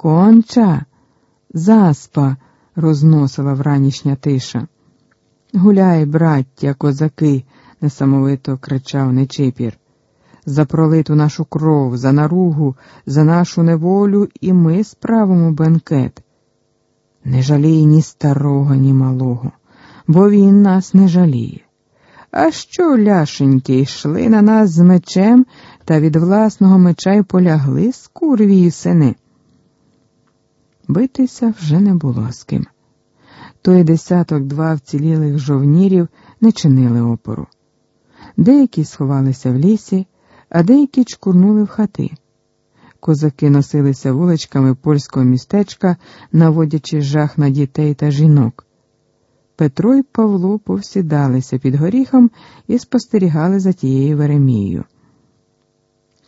Конча, заспа, розносила вранішня тиша. Гуляй, браття, козаки, несамовито кричав Нечипір. За пролиту нашу кров, за наругу, за нашу неволю і ми справимо бенкет. Не жалій ні старого, ні малого, бо він нас не жаліє. А що, ляшеньки, йшли на нас з мечем та від власного меча й полягли скурвії сини? Битися вже не було з ким. Той десяток два вцілілих жовнірів не чинили опору. Деякі сховалися в лісі, а деякі чкурнули в хати. Козаки носилися вуличками польського містечка, наводячи жах на дітей та жінок. Петро й Павло повсідалися під горіхом і спостерігали за тією Веремією.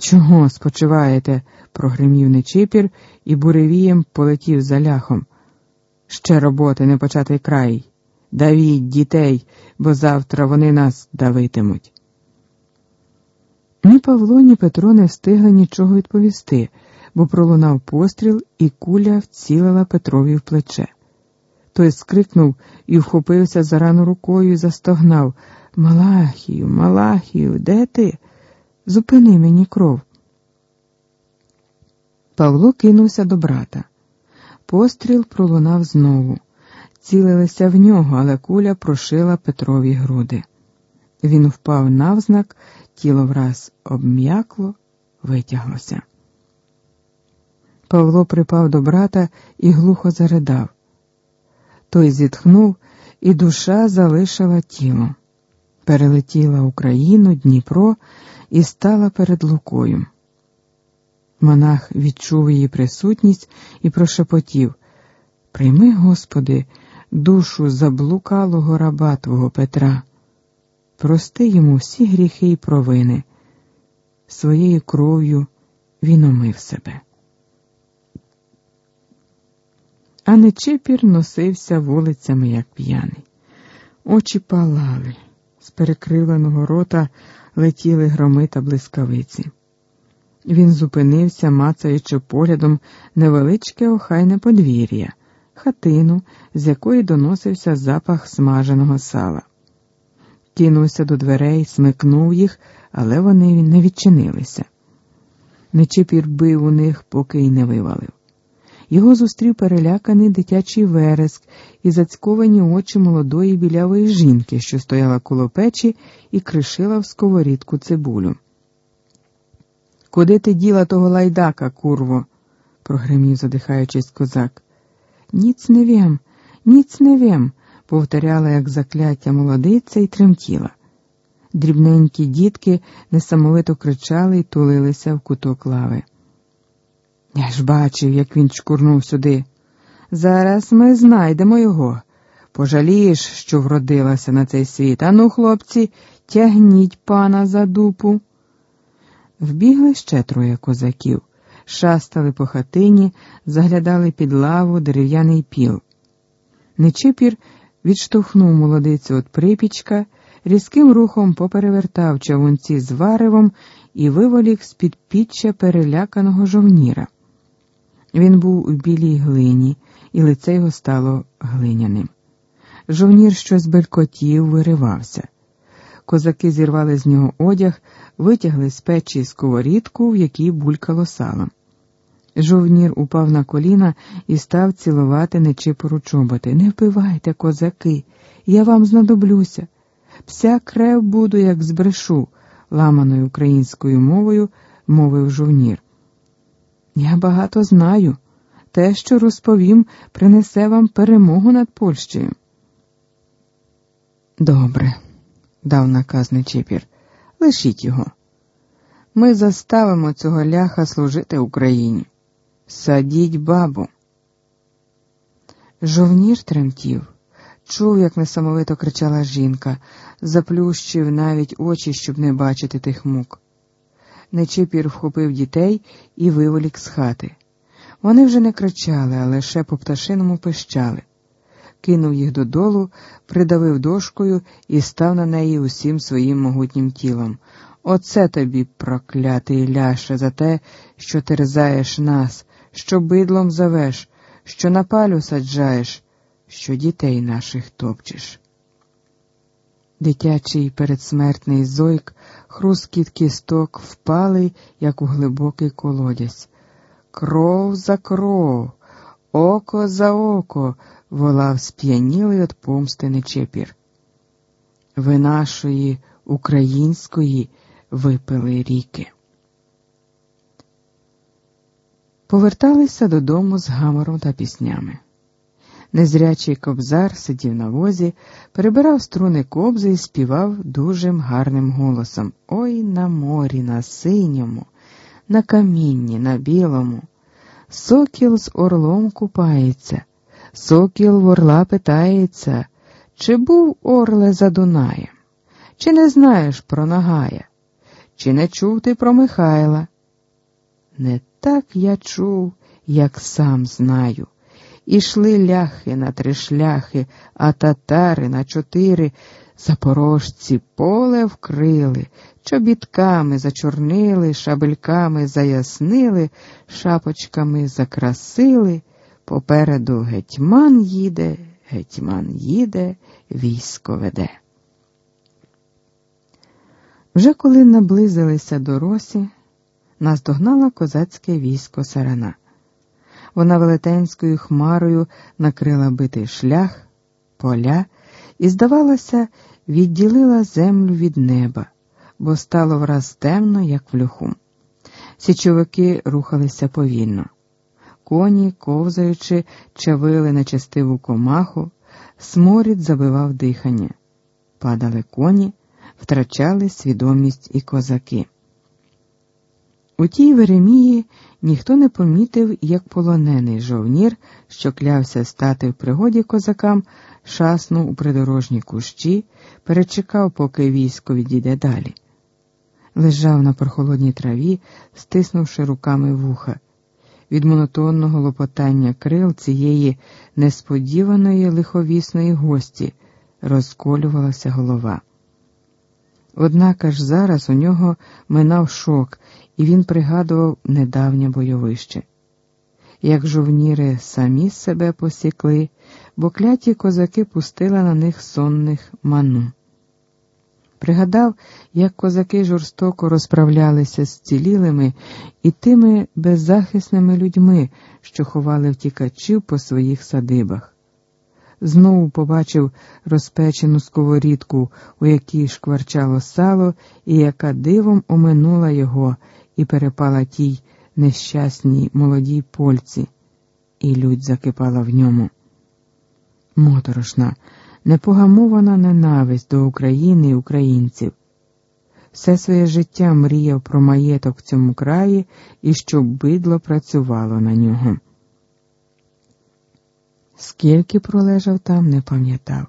Чого спочиваєте? прогримів Нечипір і буревієм полетів за ляхом. Ще роботи не початий край. Давіть дітей, бо завтра вони нас давитимуть. Ні Павло, ні Петро не встигли нічого відповісти, бо пролунав постріл, і куля вцілила Петрові в плече. Той скрикнув і вхопився за рану рукою і застогнав Малахію, Малахію, де ти? Зупини мені кров. Павло кинувся до брата. Постріл пролунав знову. Цілилися в нього, але куля прошила Петрові груди. Він впав навзнак, тіло враз обм'якло, витяглося. Павло припав до брата і глухо заридав. Той зітхнув, і душа залишила тіло, перелетіла Україну, Дніпро і стала перед Лукою. Монах відчув її присутність і прошепотів Прийми, Господи, душу заблукалого раба Твого Петра, прости йому всі гріхи і провини. Своєю кров'ю він омив себе. А Нечипір носився вулицями, як п'яний. Очі палали, з перекривленого рота летіли громи та блискавиці. Він зупинився, мацаючи поглядом невеличке охайне подвір'я, хатину, з якої доносився запах смаженого сала. Кинувся до дверей, смикнув їх, але вони не відчинилися. Нечипір бив у них, поки й не вивалив. Його зустрів переляканий дитячий вереск і зацьковані очі молодої білявої жінки, що стояла коло печі і кришила в сковорідку цибулю. Куди ти діла того лайдака, курво? прогримів, задихаючись козак. Ніц не вім, ніц не вім, повторяла, як закляття молодиця і тремтіла. Дрібненькі дітки несамовито кричали і тулилися в куток лави. Я ж бачив, як він чкурнув сюди. Зараз ми знайдемо його. Пожалієш, що вродилася на цей світ. Ану, хлопці, тягніть пана за дупу. Вбігли ще троє козаків, шастали по хатині, заглядали під лаву дерев'яний піл. Нечипір відштовхнув молодицю від припічка, різким рухом поперевертав чавунці з варевом і виволік з під піччя переляканого жовніра. Він був у білій глині, і лице його стало глиняним. Жовнір щось белькотів, виривався. Козаки зірвали з нього одяг, витягли з печі сковорідку, в якій булькало сало. Жовнір упав на коліна і став цілувати нечипору чоботи. Не впивайте, козаки, я вам знадоблюся. Вся крев буду, як збрешу, ламаною українською мовою мовив жовнір. Я багато знаю. Те, що розповім, принесе вам перемогу над Польщею. Добре, дав наказ Нечипір. Лишіть його. Ми заставимо цього ляха служити Україні. Садіть бабу. Жовнір тремтів, чув, як несамовито кричала жінка, заплющив навіть очі, щоб не бачити тих мук. Нечипір вхопив дітей і виволік з хати. Вони вже не кричали, а лише по пташиному пищали. Кинув їх додолу, придавив дошкою і став на неї усім своїм могутнім тілом. Оце тобі, проклятий ляше, за те, що терзаєш нас, що бидлом завеш, що на палю саджаєш, що дітей наших топчеш. Дитячий передсмертний зойк, хрускіт кісток впали, як у глибокий колодязь. Кров за кров, око за око, волав сп'янілий от помсти нечепір. Ви нашої української випили ріки. Поверталися додому з гамором та піснями. Незрячий кобзар сидів на возі, перебирав струни кобзи і співав дужим гарним голосом Ой на морі, на синьому, на камінні, на білому. Сокіл з орлом купається, сокіл в орла питається, чи був орле за Дунаєм, чи не знаєш про Нагая, чи не чув ти про Михайла? Не так я чув, як сам знаю. Ішли ляхи на три шляхи, а татари на чотири. Запорожці поле вкрили, чобітками зачорнили, шабельками заяснили, шапочками закрасили. Попереду гетьман їде, гетьман їде, військо веде. Вже коли наблизилися до росі, наздогнала козацьке військо сарана. Вона велетенською хмарою накрила битий шлях, поля і, здавалося, відділила землю від неба, бо стало враз темно, як в льоху. Січовики рухалися повільно. Коні, ковзаючи, чавили на частиву комаху, сморід забивав дихання. Падали коні, втрачали свідомість і козаки. У тій Веремії ніхто не помітив, як полонений жовнір, що клявся стати в пригоді козакам, шаснув у придорожні кущі, перечекав, поки військо відійде далі. Лежав на прохолодній траві, стиснувши руками вуха. Від монотонного лопотання крил цієї несподіваної лиховісної гості розколювалася голова. Однак аж зараз у нього минав шок, і він пригадував недавнє бойовище. Як жовніри самі себе посікли, бо кляті козаки пустили на них сонних ману. Пригадав, як козаки жорстоко розправлялися з цілілими і тими беззахисними людьми, що ховали втікачів по своїх садибах знову побачив розпечену сковорідку, у якій шкварчало сало, і яка дивом оминула його і перепала тій нещасній молодій польці, і лють закипала в ньому. Моторошна, непогамована ненависть до України і українців. Все своє життя мріяв про маєток в цьому краї і щоб бидло працювало на нього. Скільки пролежав там, не пам'ятав.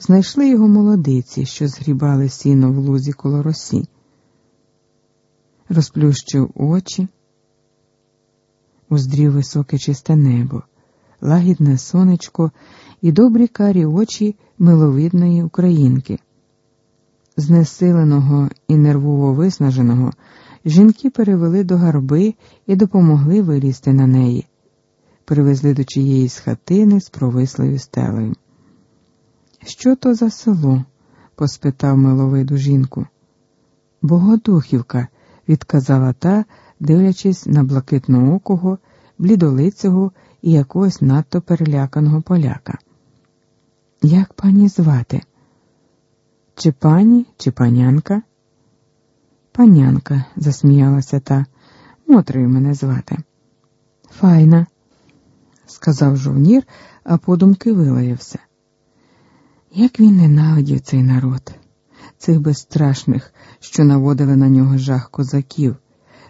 Знайшли його молодиці, що згрібали сіно в лузі коло росі. Розплющив очі, уздрів високе чисте небо, лагідне сонечко і добрі карі очі миловидної українки. Знесиленого і нервово виснаженого жінки перевели до гарби і допомогли вилізти на неї привезли до чиєїсь хатини з провислою стелею. Що то за село? поспитав миловиду жінку. Богодухівка, відказала та, дивлячись на блакитноокого, блідолицього і якогось надто переляканого поляка. Як пані звати? Чи пані, чи панянка? Панянка, засміялася та, Мотрею мене звати. Файна сказав жовнір, а подумки вилаявся. Як він ненавидів цей народ, цих безстрашних, що наводили на нього жах козаків,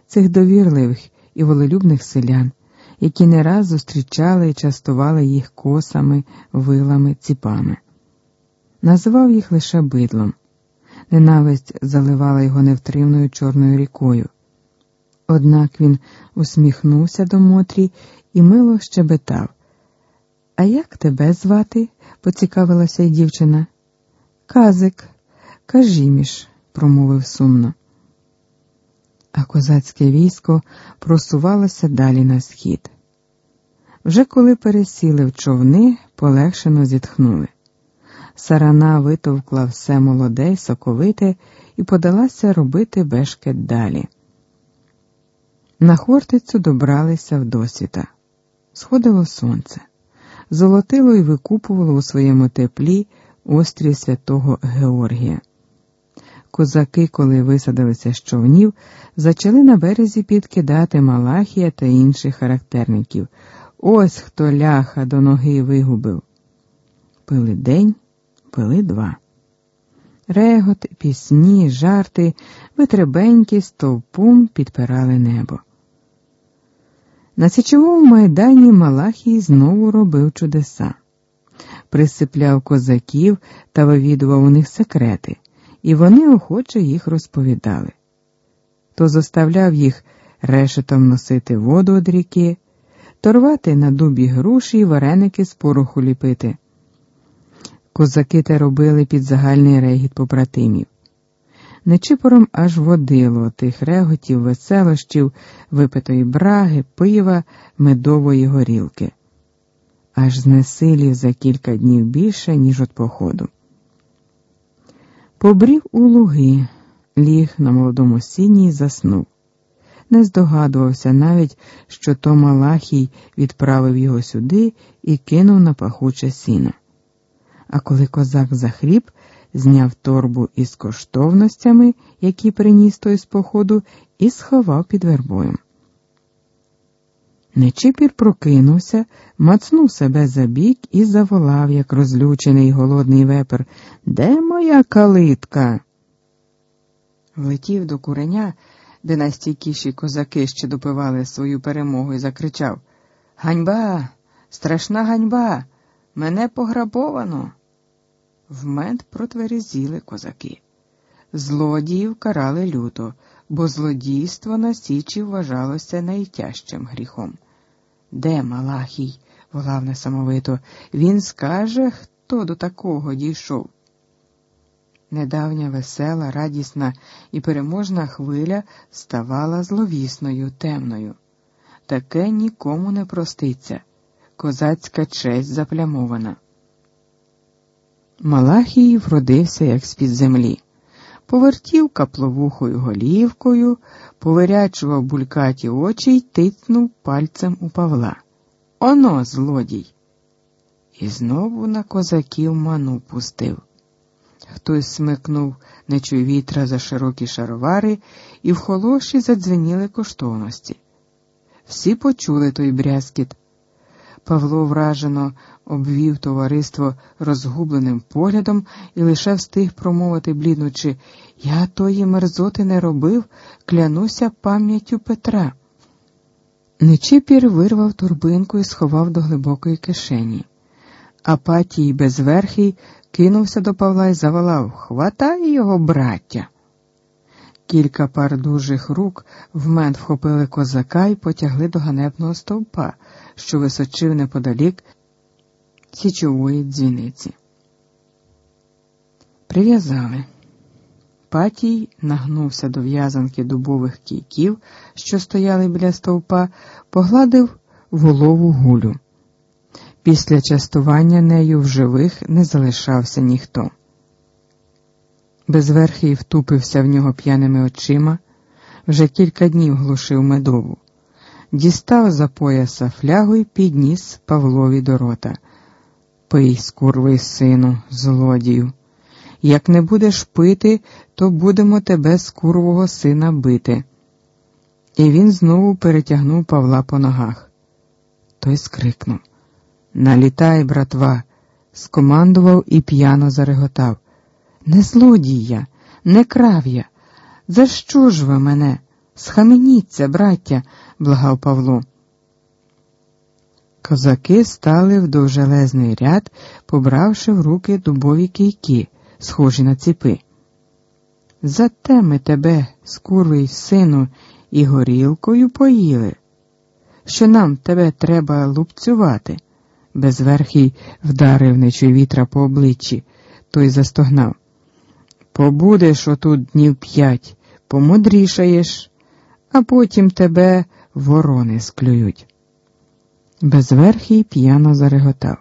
цих довірливих і волелюбних селян, які не раз зустрічали і частували їх косами, вилами, ціпами. Називав їх лише бидлом. Ненависть заливала його невтримною чорною рікою. Однак він усміхнувся до Мотрі і мило щебетав. А як тебе звати? поцікавилася й дівчина. Казик, кажіміш, промовив сумно. а козацьке військо просувалося далі на схід. Вже коли пересіли в човни, полегшено зітхнули. Сарана витовкла все молоде й соковите і подалася робити бешкет далі. На Хортицю добралися в досвіта. Сходило сонце, золотило і викупувало у своєму теплі острів святого Георгія. Козаки, коли висадилися з човнів, зачали на березі підкидати Малахія та інших характерників. Ось хто ляха до ноги вигубив. Пили день, пили два. Регот, пісні, жарти, витребенькі стовпум підпирали небо. На січовому майдані Малахій знову робив чудеса, присипляв козаків та вивідував у них секрети, і вони охоче їх розповідали. То заставляв їх решетом носити воду од ріки, торвати на дубі груші і вареники з пороху ліпити. Козаки те робили під загальний регіт побратимів. Нечипором аж водило тих реготів, веселощів, випитої браги, пива, медової горілки, аж знесилів за кілька днів більше, ніж от походу. Побрів у луги, ліг на молодому сіні і заснув. Не здогадувався навіть, що то Малахій відправив його сюди і кинув на пахуче сіно. А коли козак захріп, зняв торбу із коштовностями, які приніс той з походу, і сховав під вербою. Нечипір прокинувся, мацнув себе за бік і заволав, як розлючений голодний вепер. Де моя калитка? Влетів до куреня, де найстійкіші козаки ще допивали свою перемогу, і закричав Ганьба, страшна ганьба! Мене пограбовано. Вмент протверезіли козаки. Злодіїв карали люто, бо злодійство на січі вважалося найтяжчим гріхом. Де Малахій? волав несамовито. Він скаже, хто до такого дійшов. Недавня весела, радісна і переможна хвиля ставала зловісною, темною. Таке нікому не проститься. Козацька честь заплямована. Малахій вродився, як з-під землі, повертів капловухою голівкою, повирячував булькаті очі й тицнув пальцем у Павла. Оно, злодій! І знову на козаків ману пустив. Хтось смикнув нечуй вітра за широкі шаровари, і в холоші задзвеніли коштовності. Всі почули той брязкіт. Павло вражено обвів товариство розгубленим поглядом і лише встиг промовити, бліднучи, я тої мерзоти не робив, клянуся пам'яттю Петра. Нечипір вирвав турбинку і сховав до глибокої кишені. Апатій безверхий кинувся до Павла і заволав Хватай його, браття. Кілька пар дужих рук вмент вхопили козака і потягли до ганебного стовпа, що височив неподалік січової дзвіниці. Прив'язали. Патій нагнувся до в'язанки дубових кійків, що стояли біля стовпа, погладив голову гулю. Після частування нею в живих не залишався ніхто. Безверхий втупився в нього п'яними очима, вже кілька днів глушив медову, дістав за пояса флягу і підніс Павлові до рота. Пий, скурвий сину, злодію. Як не будеш пити, то будемо тебе з курвого сина бити. І він знову перетягнув Павла по ногах. Той скрикнув Налітай, братва, скомандував і п'яно зареготав. Не злодій я, не крав я. За що ж ви мене? Схаменіться, браття, благав Павло. Козаки стали в довжелезний ряд, побравши в руки дубові кійки, схожі на ціпи. Зате ми тебе, скурвий сину, і горілкою поїли, що нам тебе треба лупцювати. Безверхий вдарив нечуй вітра по обличчі, той застогнав. Побудеш отут днів п'ять, помудрішаєш, а потім тебе ворони склюють. Безверхій п'яно зареготав.